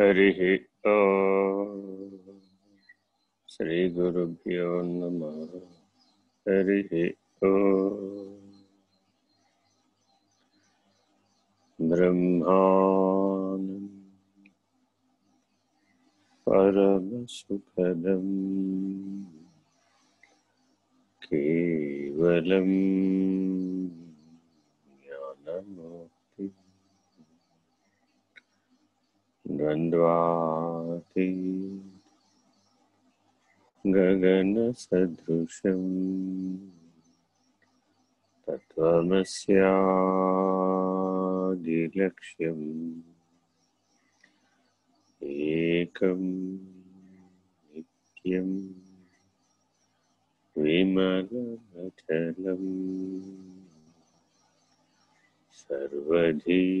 हरिः ओ श्री श्रीगुरुभ्यो नमः। हरिः ओ ब्रह्मानम्। परमसुखदम्। केवलम्। द्वन्द्वाति गगनसदृशम् तत्त्वमस्यादिलक्ष्यम्। एकं नित्यं विमलमचलम्। सर्वधी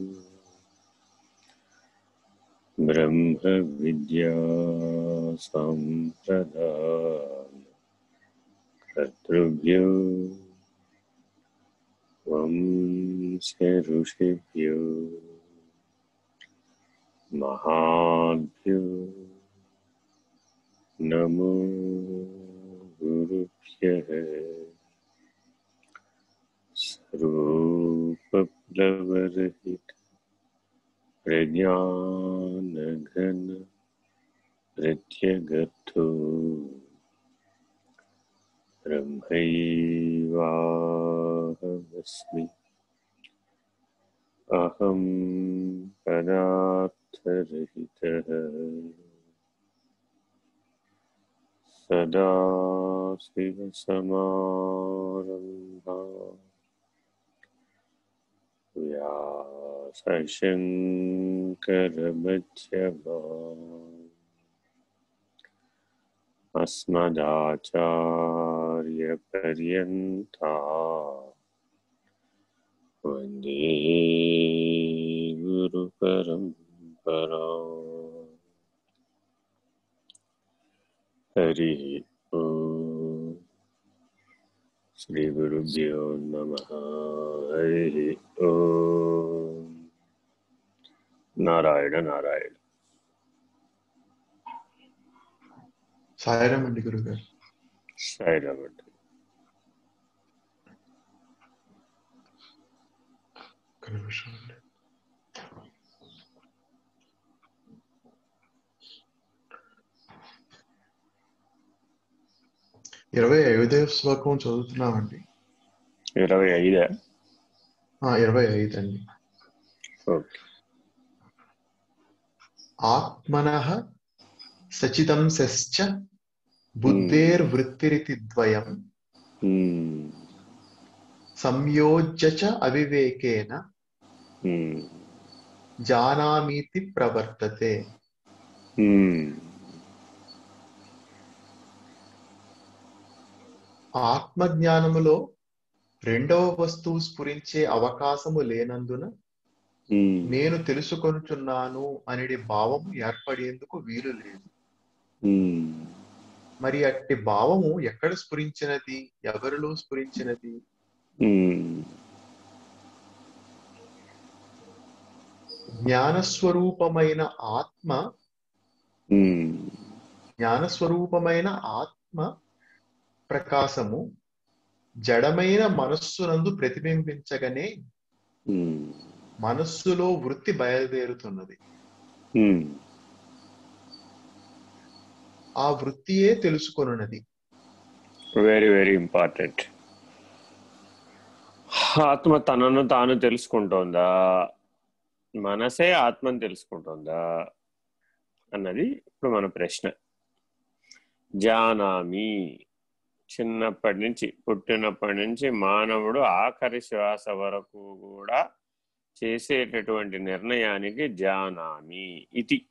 ब्रह्म विद्या ब्रह्मविद्यासम्प्रदान कर्तृभ्यो वंशऋषिभ्यो महाभ्यो नमो गुरुभ्यः। प्रज्ञा। प्रज्ञानघन प्रत्यगर्थो ब्रह्मैवाहमस्मि अहं पदार्थरहितः सदाशिवसमारम्भा व्यासशङ्करमध्यमा अस्मदाचार्यपर्यन्ता। वंदे गुरुपरम्परा। हरिः श्रीगुरुभ्यो नमः। हरिः ॐ నారాయణ నారాయణ. సాయిరామ్ అండి గురుగారు. సాయిరామండి. ఒక్క నిమిషం అండి. ఇరవై ఐదవ శ్లోకం చదువుతున్నామండి. ఇరవై ఐదా? ఆ, ఇరవై ఐదు అండి ఓకే. ఆత్మన సచితం శశ్చ బుద్ధేర్వృత్తిరితి ద్వయం సంయోజ్య చ అవివేకేన జానామీతి ప్రవర్తతే ఆత్మజ్ఞానములో రెండవ వస్తువు స్ఫురించే అవకాశము లేనందున నేను తెలుసుకొనుచున్నాను అనేది భావము ఏర్పడేందుకు వీలు లేదు. మరి అట్టి భావము ఎక్కడ స్ఫురించినది ఎవరిలో స్ఫురించినది. జ్ఞానస్వరూపమైన ఆత్మ. జ్ఞానస్వరూపమైన ఆత్మ ప్రకాశము జడమైన మనస్సునందు ప్రతిబింబించగానే. మనస్సులో వృత్తి బయలుదేరుతున్నది. ఆ వృత్తియే తెలుసుకొనున్నది. వెరీ వెరీ ఇంపార్టెంట్ ఆత్మ తనను తాను తెలుసుకుంటోందా? మనసే ఆత్మను తెలుసుకుంటోందా? అన్నది ఇప్పుడు మన ప్రశ్న. జానామి. చిన్నప్పటి నుంచి పుట్టినప్పటి నుంచి మానవుడు ఆఖరి శ్వాస వరకు కూడా చేసేటటువంటి నిర్ణయానికి జానామి ఇది.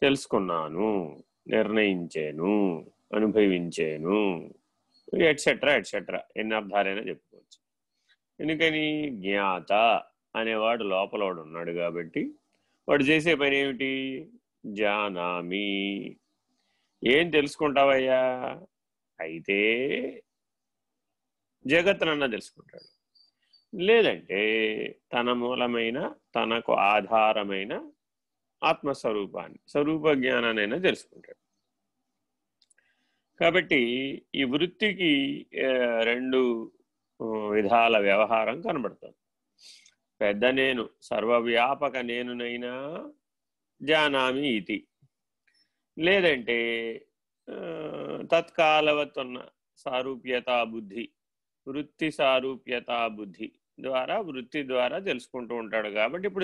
తెలుసుకున్నాను నిర్ణయించాను అనుభవించాను ఎట్సెట్రా ఎట్సెట్రా ఎన్ని అర్థాలైనా చెప్పుకోవచ్చు. ఎందుకని? జ్ఞాత అనేవాడు లోపల వాడు ఉన్నాడు కాబట్టి వాడు చేసే పని ఏమిటి? జానామి. ఏం తెలుసుకుంటావయ్యా? అయితే జగత్తునన్నా తెలుసుకుంటాడు. లేదంటే తన మూలమైన తనకు ఆధారమైన ఆత్మస్వరూపాన్ని స్వరూప జ్ఞానాన్నైనా తెలుసుకుంటాడు. కాబట్టి ఈ వృత్తికి రెండు విధాల వ్యవహారం కనబడుతుంది. పెద్ద నేను సర్వవ్యాపక నేనునైనా జానామి ఇది. లేదంటే తత్కాలవత్తున్న సారూప్యతా బుద్ధి వృత్తి సారూప్యతా బుద్ధి. ద్వారా వృత్తి ద్వారా తెలుసుకుంటూ ఉంటాడు. కాబట్టి ఇప్పుడు